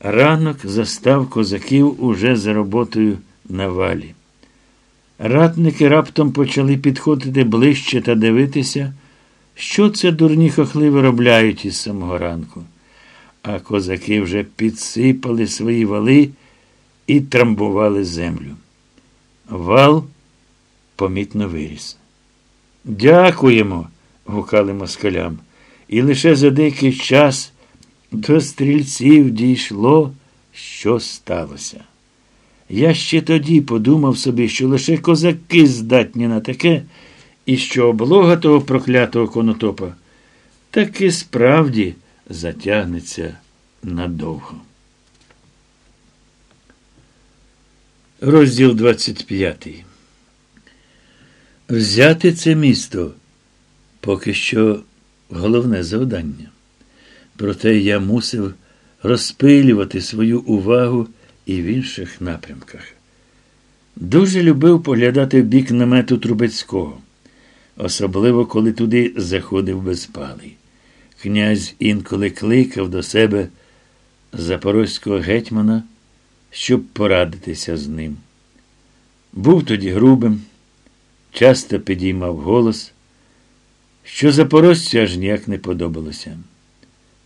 Ранок застав козаків уже за роботою на валі. Ратники раптом почали підходити ближче та дивитися, що це дурні хохли виробляють із самого ранку. А козаки вже підсипали свої вали і трамбували землю. Вал помітно виріс. Дякуємо, гукали москалям. І лише за деякий час до стрільців дійшло, що сталося. Я ще тоді подумав собі, що лише козаки здатні на таке, і що облога того проклятого конотопа таки справді затягнеться надовго. Розділ 25. Взяти це місто поки що головне завдання. Проте я мусив розпилювати свою увагу і в інших напрямках. Дуже любив поглядати в бік намету Трубецького, особливо коли туди заходив безпалий. Князь інколи кликав до себе запорозького гетьмана, щоб порадитися з ним. Був тоді грубим, часто підіймав голос, що запорожцю аж ніяк не подобалося.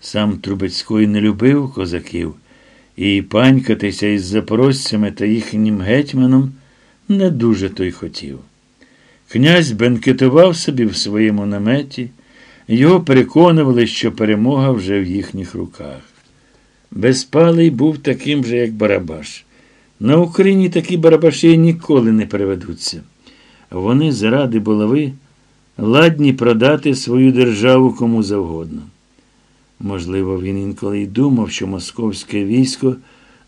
Сам Трубецький не любив козаків, і панькатися із запорожцями та їхнім гетьманом не дуже той хотів. Князь бенкетував собі в своєму наметі, його переконували, що перемога вже в їхніх руках. Безпалий був таким же, як Барабаш. На Україні такі барабаші ніколи не переведуться. Вони заради булави ладні продати свою державу кому завгодно. Можливо, він інколи й думав, що московське військо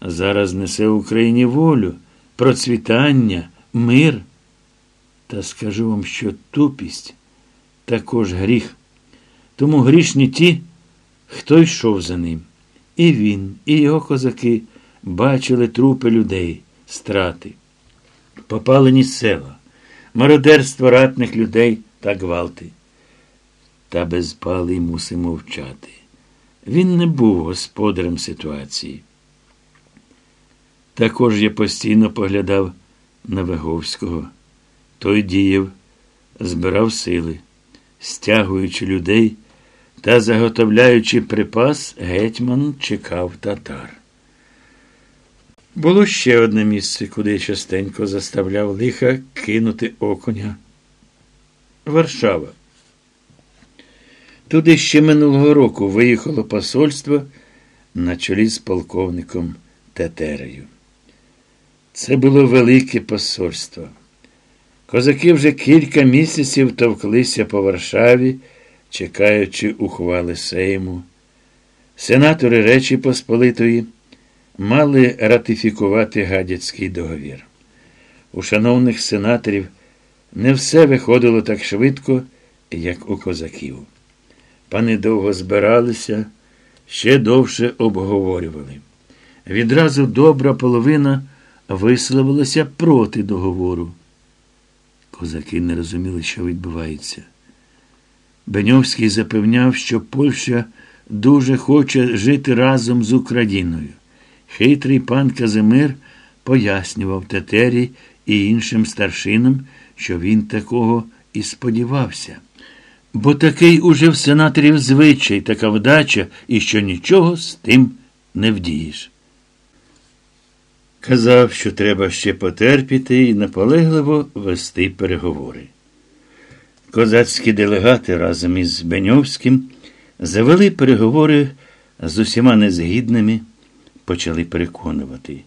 зараз несе Україні волю, процвітання, мир. Та скажу вам, що тупість також гріх. Тому грішні ті, хто йшов за ним. І він, і його козаки бачили трупи людей, страти, попалені села, мародерство ратних людей та гвалти. Та безпалий мусив мовчати. Він не був господарем ситуації. Також я постійно поглядав на Веговського. Той діяв, збирав сили, стягуючи людей та заготовляючи припас, гетьман чекав татар. Було ще одне місце, куди частенько заставляв лиха кинути окуня. Варшава. Туди ще минулого року виїхало посольство на чолі з полковником Тетерею. Це було велике посольство. Козаки вже кілька місяців товклися по Варшаві, чекаючи ухвали Сейму. Сенатори Речі Посполитої мали ратифікувати гадяцький договір. У шановних сенаторів не все виходило так швидко, як у козаків. Пани довго збиралися, ще довше обговорювали. Відразу добра половина висловилася проти договору. Козаки не розуміли, що відбувається. Беньовський запевняв, що Польща дуже хоче жити разом з Україною. Хитрий пан Казимир пояснював Тетері і іншим старшинам, що він такого і сподівався. Бо такий уже в сенаторів звичай, така вдача, і що нічого з тим не вдієш. Казав, що треба ще потерпіти і наполегливо вести переговори. Козацькі делегати разом із Беньовським завели переговори з усіма незгідними, почали переконувати.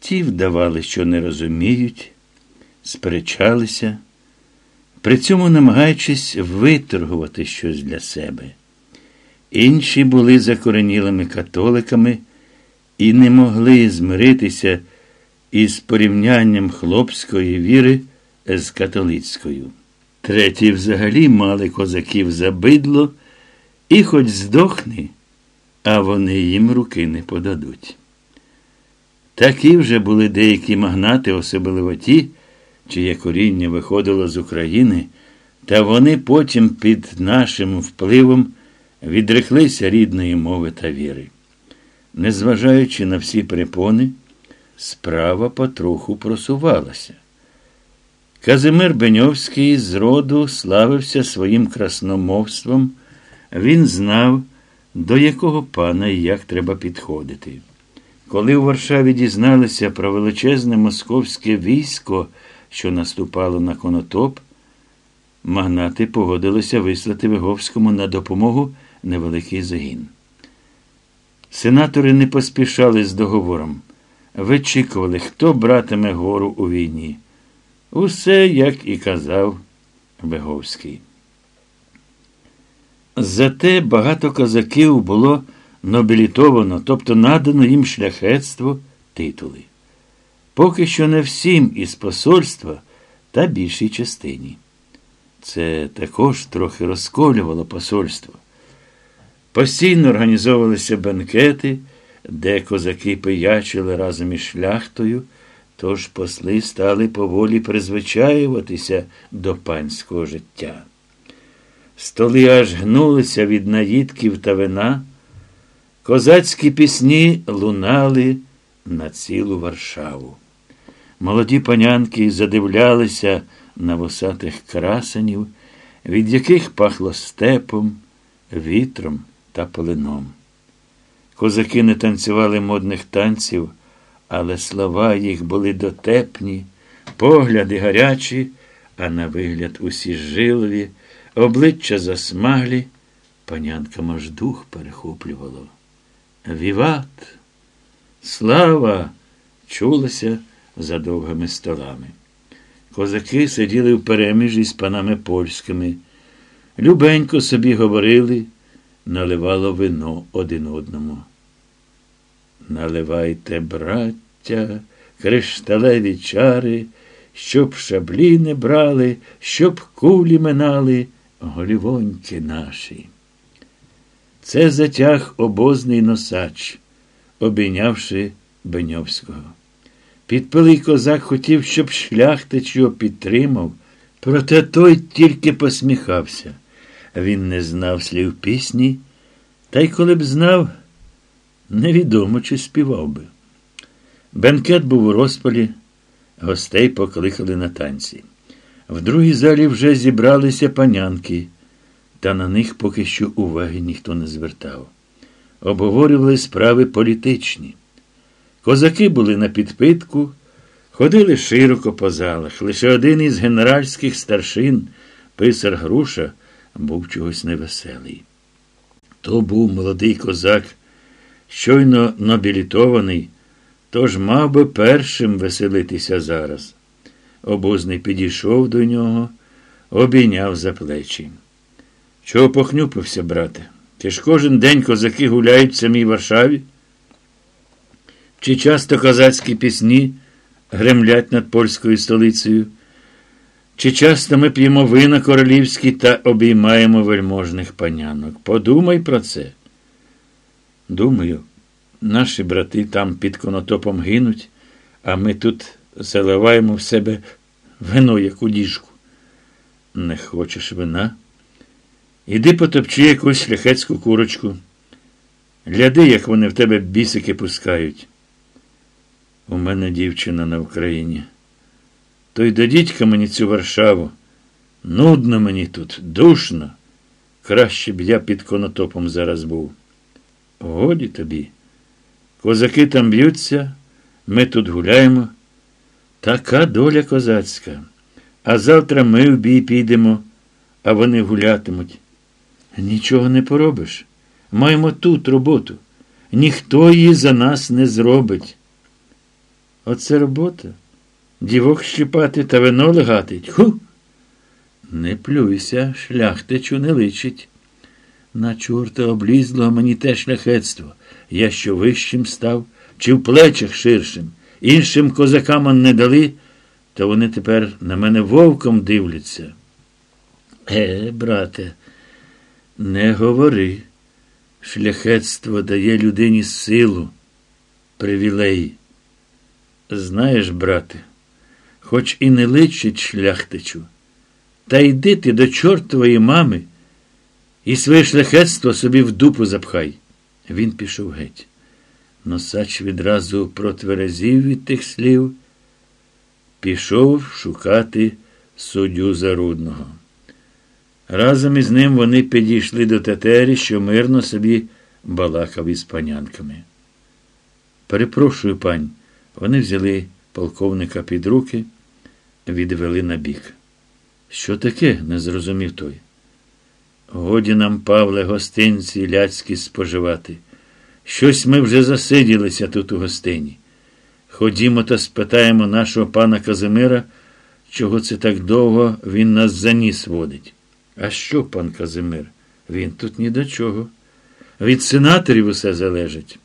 Ті вдавали, що не розуміють, сперечалися при цьому намагаючись виторгувати щось для себе. Інші були закоренілими католиками і не могли змиритися із порівнянням хлопської віри з католицькою. Треті взагалі мали козаків за бидло і хоч здохни, а вони їм руки не подадуть. Такі вже були деякі магнати, особливо ті, чиє коріння виходило з України, та вони потім під нашим впливом відреклися рідної мови та віри. Незважаючи на всі перепони, справа потроху просувалася. Казимир Беньовський з роду славився своїм красномовством, він знав, до якого пана і як треба підходити. Коли у Варшаві дізналися про величезне московське військо, що наступало на конотоп, магнати погодилися вислати Виговському на допомогу невеликий загін. Сенатори не поспішали з договором, вичікували, хто братиме гору у війні. Усе, як і казав Виговський. Зате багато козаків було нобілітовано, тобто надано їм шляхетство титули. Поки що не всім із посольства та більшій частині. Це також трохи розколювало посольство. Постійно організовувалися бенкети, де козаки пиячили разом із шляхтою, тож посли стали поволі призвичаюватися до панського життя. Столи аж гнулися від наїдків та вина, козацькі пісні лунали на цілу Варшаву. Молоді панянки задивлялися на вусатих красенів, від яких пахло степом, вітром та полином. Козаки не танцювали модних танців, але слова їх були дотепні, погляди гарячі, а на вигляд усі жилові, обличчя засмаглі, панянкам аж дух перехоплювало. Віват! Слава! чулося за довгими столами. Козаки сиділи в переміжі з панами польськими. Любенько собі говорили, наливало вино один одному. Наливайте, браття, кришталеві чари, щоб шаблі не брали, щоб кулі минали голівоньки наші. Це затяг обозний носач, обійнявши Беньовського. Підпилий козак хотів, щоб шляхтич його підтримав, проте той тільки посміхався. Він не знав слів пісні, та й коли б знав, невідомо, чи співав би. Бенкет був у розпалі, гостей покликали на танці. В другій залі вже зібралися панянки, та на них поки що уваги ніхто не звертав. Обговорювали справи політичні. Козаки були на підпитку, ходили широко по залах. Лише один із генеральських старшин, писар Груша, був чогось невеселий. То був молодий козак, щойно нобілітований, тож мав би першим веселитися зараз. Обозний підійшов до нього, обійняв за плечі. Чого похнюпився, брате? Ти ж кожен день козаки гуляють в самій Варшаві? Чи часто козацькі пісні гремлять над польською столицею? Чи часто ми п'ємо вина королівські та обіймаємо вельможних панянок? Подумай про це. Думаю, наші брати там під конотопом гинуть, а ми тут заливаємо в себе вино, як у діжку. Не хочеш вина? Іди потопчи якусь шляхетську курочку. Гляди, як вони в тебе бісики пускають. У мене дівчина на Україні. То й дадіть-ка мені цю Варшаву. Нудно мені тут, душно. Краще б я під конотопом зараз був. Годі тобі. Козаки там б'ються, ми тут гуляємо. Така доля козацька. А завтра ми в бій підемо, а вони гулятимуть. Нічого не поробиш. Маємо тут роботу. Ніхто її за нас не зробить. Оце робота. Дівок щипати та вино легатить. Ху. Не плюйся, шляхтичу не личить. На чорта облізло мені те шляхетство. Я що вищим став, чи в плечах ширшим. Іншим козакам не дали, то вони тепер на мене вовком дивляться. Е, брате, не говори. Шляхетство дає людині силу, привілеї. Знаєш, брате, хоч і не личить шляхтичу, та йди ти до чортової мами і своє шляхетство собі в дупу запхай. Він пішов геть. Носач відразу протверезів від тих слів, пішов шукати суддю Зарудного. Разом із ним вони підійшли до тетері, що мирно собі балакав із панянками. Перепрошую, пань, вони взяли полковника під руки, відвели на бік. Що таке? не зрозумів той. Годі нам, Павле, гостинці ляцькі споживати. Щось ми вже засиділися тут у гостині. Ходімо та спитаємо нашого пана Казимира, чого це так довго він нас за ніс водить. А що, пан Казимир? Він тут ні до чого. Від сенаторів усе залежить.